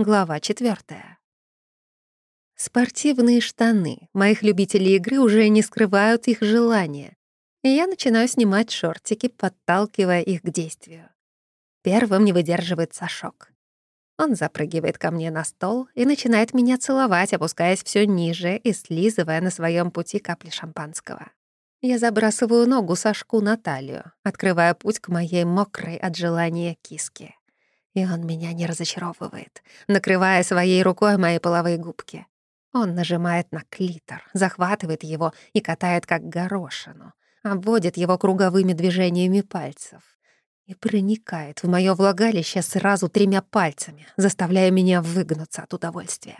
Глава четвертая. Спортивные штаны моих любителей игры уже не скрывают их желания, и я начинаю снимать шортики, подталкивая их к действию. Первым не выдерживает Сашок. Он запрыгивает ко мне на стол и начинает меня целовать, опускаясь все ниже и слизывая на своем пути капли шампанского. Я забрасываю ногу Сашку на талию, открывая путь к моей мокрой от желания киске. И он меня не разочаровывает, накрывая своей рукой мои половые губки. Он нажимает на клитор, захватывает его и катает как горошину, обводит его круговыми движениями пальцев и проникает в моё влагалище сразу тремя пальцами, заставляя меня выгнуться от удовольствия.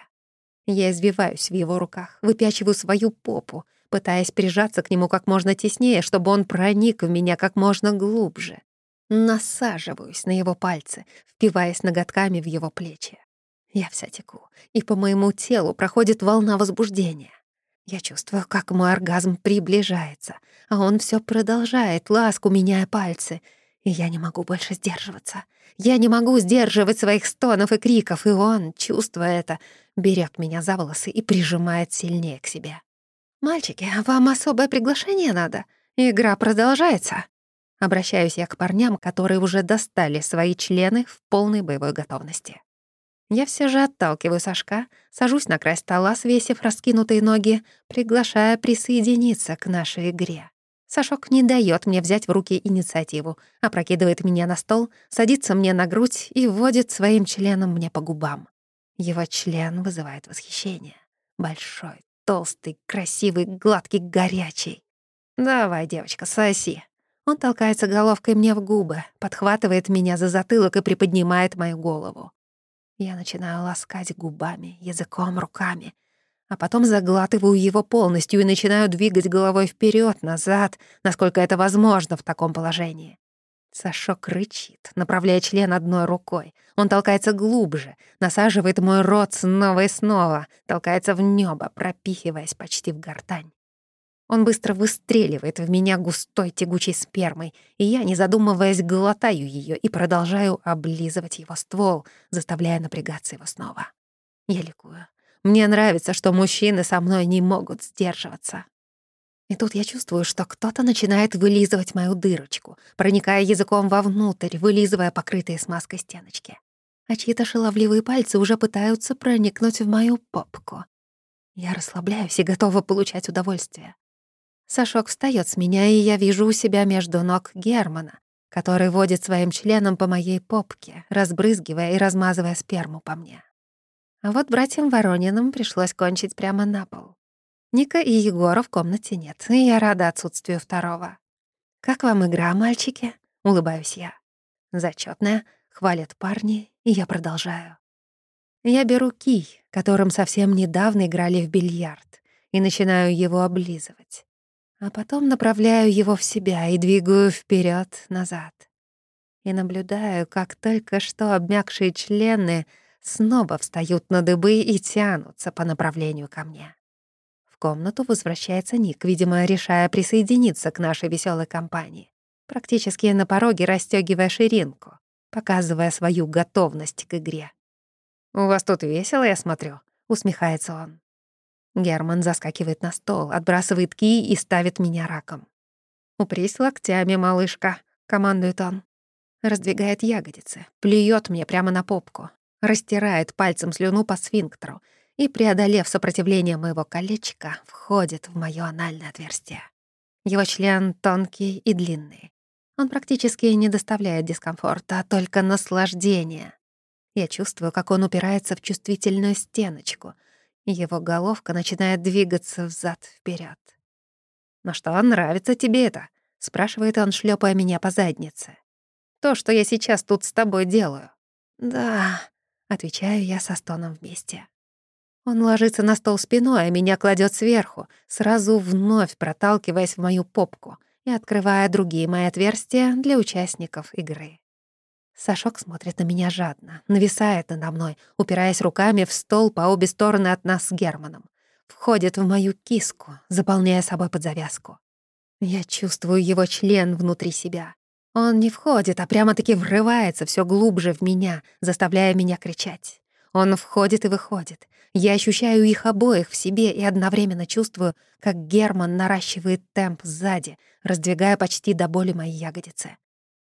Я извиваюсь в его руках, выпячиваю свою попу, пытаясь прижаться к нему как можно теснее, чтобы он проник в меня как можно глубже. Насаживаюсь на его пальцы, впиваясь ноготками в его плечи. Я вся теку, и по моему телу проходит волна возбуждения. Я чувствую, как мой оргазм приближается, а он все продолжает ласку, меняя пальцы, и я не могу больше сдерживаться. Я не могу сдерживать своих стонов и криков, и он, чувствуя это, берет меня за волосы и прижимает сильнее к себе. «Мальчики, вам особое приглашение надо? Игра продолжается». Обращаюсь я к парням, которые уже достали свои члены в полной боевой готовности. Я все же отталкиваю Сашка, сажусь на край стола, свесив раскинутые ноги, приглашая присоединиться к нашей игре. Сашок не дает мне взять в руки инициативу, опрокидывает меня на стол, садится мне на грудь и вводит своим членом мне по губам. Его член вызывает восхищение. Большой, толстый, красивый, гладкий, горячий. «Давай, девочка, соси», он толкается головкой мне в губы, подхватывает меня за затылок и приподнимает мою голову. Я начинаю ласкать губами, языком, руками, а потом заглатываю его полностью и начинаю двигать головой вперед, назад, насколько это возможно в таком положении. Сашок рычит, направляя член одной рукой. Он толкается глубже, насаживает мой рот снова и снова, толкается в небо, пропихиваясь почти в гортань. Он быстро выстреливает в меня густой тягучей спермой, и я, не задумываясь, глотаю ее и продолжаю облизывать его ствол, заставляя напрягаться его снова. Я ликую. Мне нравится, что мужчины со мной не могут сдерживаться. И тут я чувствую, что кто-то начинает вылизывать мою дырочку, проникая языком вовнутрь, вылизывая покрытые смазкой стеночки. А чьи-то шаловливые пальцы уже пытаются проникнуть в мою попку. Я расслабляюсь и готова получать удовольствие. Сашок встаёт с меня, и я вижу у себя между ног Германа, который водит своим членом по моей попке, разбрызгивая и размазывая сперму по мне. А вот братьям Ворониным пришлось кончить прямо на пол. Ника и Егора в комнате нет, и я рада отсутствию второго. «Как вам игра, мальчики?» — улыбаюсь я. Зачётная, хвалят парни, и я продолжаю. Я беру кий, которым совсем недавно играли в бильярд, и начинаю его облизывать а потом направляю его в себя и двигаю вперед назад И наблюдаю, как только что обмякшие члены снова встают на дыбы и тянутся по направлению ко мне. В комнату возвращается Ник, видимо, решая присоединиться к нашей веселой компании, практически на пороге расстёгивая ширинку, показывая свою готовность к игре. «У вас тут весело, я смотрю», — усмехается он. Герман заскакивает на стол, отбрасывает ки и ставит меня раком. «Упрись локтями, малышка», — командует он. Раздвигает ягодицы, плюет мне прямо на попку, растирает пальцем слюну по сфинктеру и, преодолев сопротивление моего колечка, входит в моё анальное отверстие. Его член тонкий и длинный. Он практически не доставляет дискомфорта, а только наслаждения. Я чувствую, как он упирается в чувствительную стеночку — его головка начинает двигаться взад вперед. «Ну что, нравится тебе это?» — спрашивает он, шлепая меня по заднице. «То, что я сейчас тут с тобой делаю». «Да», — отвечаю я со стоном вместе. Он ложится на стол спиной, а меня кладет сверху, сразу вновь проталкиваясь в мою попку и открывая другие мои отверстия для участников игры. Сашок смотрит на меня жадно, нависает надо мной, упираясь руками в стол по обе стороны от нас с Германом. Входит в мою киску, заполняя собой под завязку. Я чувствую его член внутри себя. Он не входит, а прямо-таки врывается все глубже в меня, заставляя меня кричать. Он входит и выходит. Я ощущаю их обоих в себе и одновременно чувствую, как Герман наращивает темп сзади, раздвигая почти до боли мои ягодицы.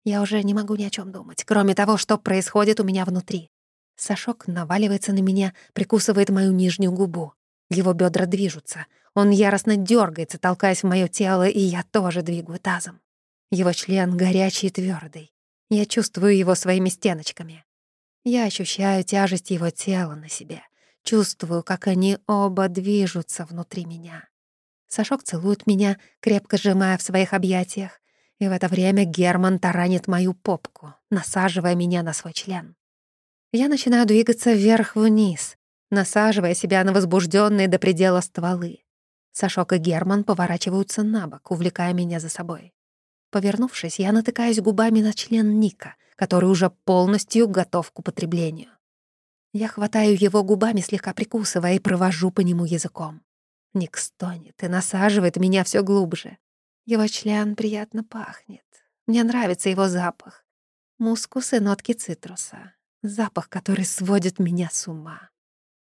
Я уже не могу ни о чем думать, кроме того, что происходит у меня внутри. Сашок наваливается на меня, прикусывает мою нижнюю губу. Его бедра движутся. Он яростно дергается, толкаясь в мое тело, и я тоже двигаю тазом. Его член горячий и твердый. Я чувствую его своими стеночками. Я ощущаю тяжесть его тела на себе. Чувствую, как они оба движутся внутри меня. Сашок целует меня, крепко сжимая в своих объятиях, и в это время Герман таранит мою попку, насаживая меня на свой член. Я начинаю двигаться вверх-вниз, насаживая себя на возбужденные до предела стволы. Сашок и Герман поворачиваются на бок, увлекая меня за собой. Повернувшись, я натыкаюсь губами на член Ника, который уже полностью готов к употреблению. Я хватаю его губами, слегка прикусывая, и провожу по нему языком. Ник стонет и насаживает меня все глубже. Его член приятно пахнет. Мне нравится его запах. Мускус и нотки цитруса. Запах, который сводит меня с ума.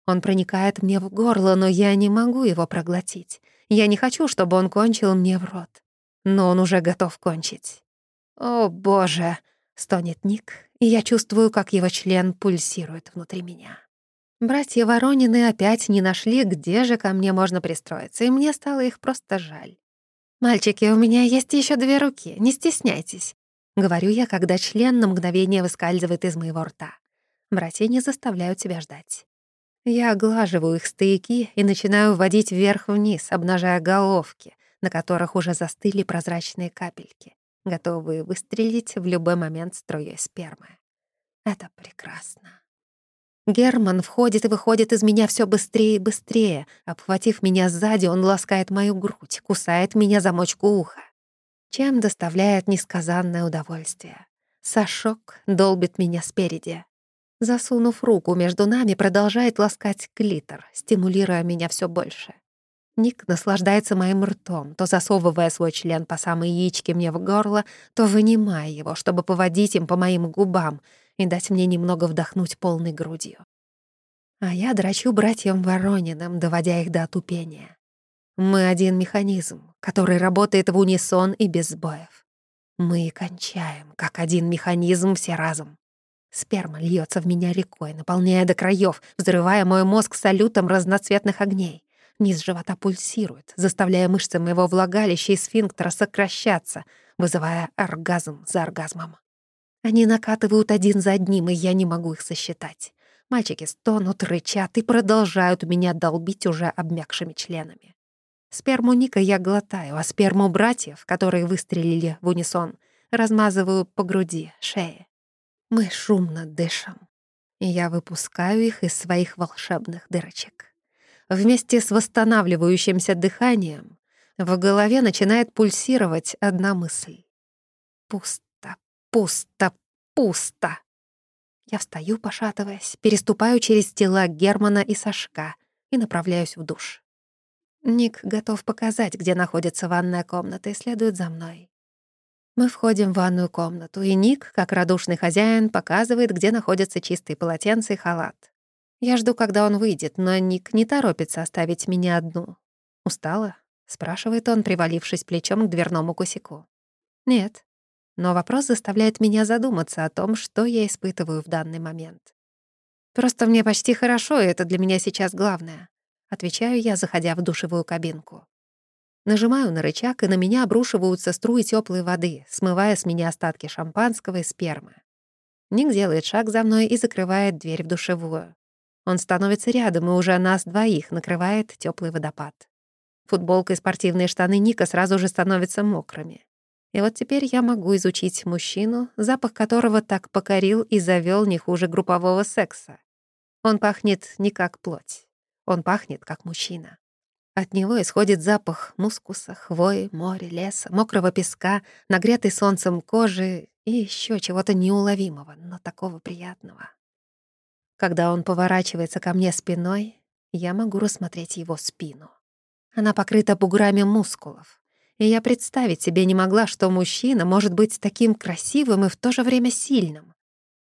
Он проникает мне в горло, но я не могу его проглотить. Я не хочу, чтобы он кончил мне в рот. Но он уже готов кончить. «О, боже!» — стонет Ник, и я чувствую, как его член пульсирует внутри меня. Братья Воронины опять не нашли, где же ко мне можно пристроиться, и мне стало их просто жаль. «Мальчики, у меня есть еще две руки, не стесняйтесь», — говорю я, когда член на мгновение выскальзывает из моего рта. Братья не заставляют себя ждать. Я оглаживаю их стояки и начинаю вводить вверх-вниз, обнажая головки, на которых уже застыли прозрачные капельки, готовые выстрелить в любой момент струей спермы. Это прекрасно. Герман входит и выходит из меня все быстрее и быстрее. Обхватив меня сзади, он ласкает мою грудь, кусает меня за мочку уха. Чем доставляет несказанное удовольствие. Сашок долбит меня спереди. Засунув руку между нами, продолжает ласкать клитор, стимулируя меня все больше. Ник наслаждается моим ртом, то засовывая свой член по самой яичке мне в горло, то вынимая его, чтобы поводить им по моим губам и дать мне немного вдохнуть полной грудью. А я драчу братьям Ворониным, доводя их до отупения. Мы один механизм, который работает в унисон и без сбоев. Мы кончаем, как один механизм все разом. Сперма льется в меня рекой, наполняя до краев, взрывая мой мозг салютом разноцветных огней. Низ живота пульсирует, заставляя мышцы моего влагалища и сфинктера сокращаться, вызывая оргазм за оргазмом. Они накатывают один за одним, и я не могу их сосчитать. Мальчики стонут, рычат и продолжают меня долбить уже обмякшими членами. Сперму Ника я глотаю, а сперму братьев, которые выстрелили в унисон, размазываю по груди, шее. Мы шумно дышим, и я выпускаю их из своих волшебных дырочек. Вместе с восстанавливающимся дыханием в голове начинает пульсировать одна мысль. Пусто, пусто, пусто. Я встаю, пошатываясь, переступаю через тела Германа и Сашка и направляюсь в душ. Ник готов показать, где находится ванная комната, и следует за мной. Мы входим в ванную комнату, и Ник, как радушный хозяин, показывает, где находятся чистые полотенца и халат. Я жду, когда он выйдет, но Ник не торопится оставить меня одну. «Устала?» — спрашивает он, привалившись плечом к дверному косяку. «Нет». Но вопрос заставляет меня задуматься о том, что я испытываю в данный момент. «Просто мне почти хорошо, и это для меня сейчас главное», — отвечаю я, заходя в душевую кабинку. Нажимаю на рычаг, и на меня обрушиваются струи теплой воды, смывая с меня остатки шампанского и спермы. Ник делает шаг за мной и закрывает дверь в душевую. Он становится рядом, и уже нас двоих накрывает теплый водопад. Футболка и спортивные штаны Ника сразу же становятся мокрыми. И вот теперь я могу изучить мужчину, запах которого так покорил и завел не хуже группового секса. Он пахнет не как плоть. Он пахнет как мужчина. От него исходит запах мускуса, хвои, моря, леса, мокрого песка, нагретой солнцем кожи и еще чего-то неуловимого, но такого приятного. Когда он поворачивается ко мне спиной, я могу рассмотреть его спину. Она покрыта буграми мускулов, и я представить себе не могла, что мужчина может быть таким красивым и в то же время сильным.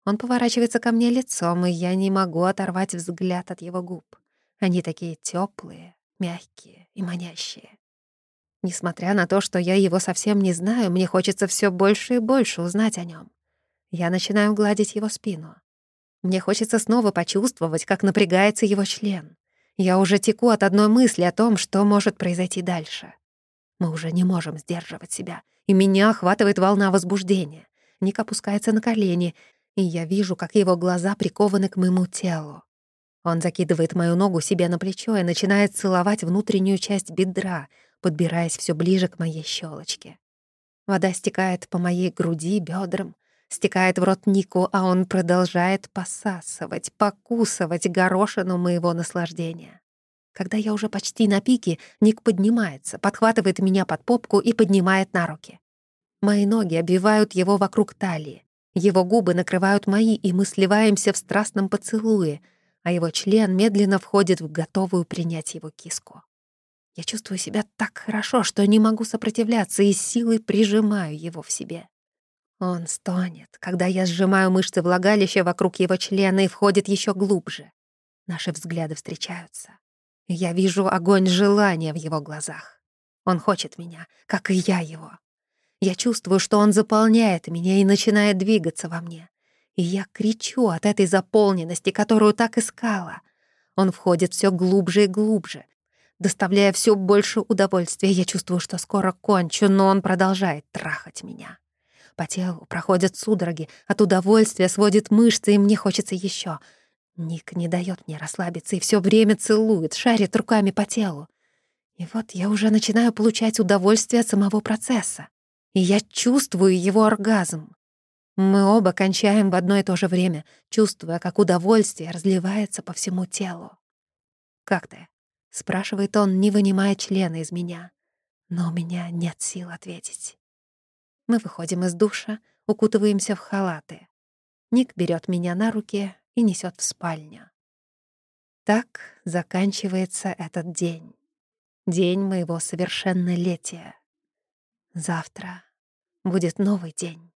Он поворачивается ко мне лицом, и я не могу оторвать взгляд от его губ. Они такие теплые, мягкие и манящие. Несмотря на то, что я его совсем не знаю, мне хочется все больше и больше узнать о нем. Я начинаю гладить его спину. Мне хочется снова почувствовать, как напрягается его член. Я уже теку от одной мысли о том, что может произойти дальше. Мы уже не можем сдерживать себя, и меня охватывает волна возбуждения. Ник опускается на колени, и я вижу, как его глаза прикованы к моему телу. Он закидывает мою ногу себе на плечо и начинает целовать внутреннюю часть бедра, подбираясь все ближе к моей щелочке. Вода стекает по моей груди, бедрам, стекает в рот Нику, а он продолжает посасывать, покусывать горошину моего наслаждения. Когда я уже почти на пике, Ник поднимается, подхватывает меня под попку и поднимает на руки. Мои ноги обвивают его вокруг талии. Его губы накрывают мои, и мы сливаемся в страстном поцелуе, а его член медленно входит в готовую принять его киску. Я чувствую себя так хорошо, что не могу сопротивляться и силой прижимаю его в себе. Он стонет, когда я сжимаю мышцы влагалища вокруг его члена и входит еще глубже. Наши взгляды встречаются. Я вижу огонь желания в его глазах. Он хочет меня, как и я его. Я чувствую, что он заполняет меня и начинает двигаться во мне. И я кричу от этой заполненности, которую так искала. Он входит все глубже и глубже, доставляя все больше удовольствия. Я чувствую, что скоро кончу, но он продолжает трахать меня. По телу проходят судороги, от удовольствия сводит мышцы, и мне хочется еще. Ник не дает мне расслабиться и все время целует, шарит руками по телу. И вот я уже начинаю получать удовольствие от самого процесса. И я чувствую его оргазм. Мы оба кончаем в одно и то же время, чувствуя, как удовольствие разливается по всему телу. «Как ты?» — спрашивает он, не вынимая члена из меня. Но у меня нет сил ответить. Мы выходим из душа, укутываемся в халаты. Ник берет меня на руки и несет в спальню. Так заканчивается этот день. День моего совершеннолетия. Завтра будет новый день.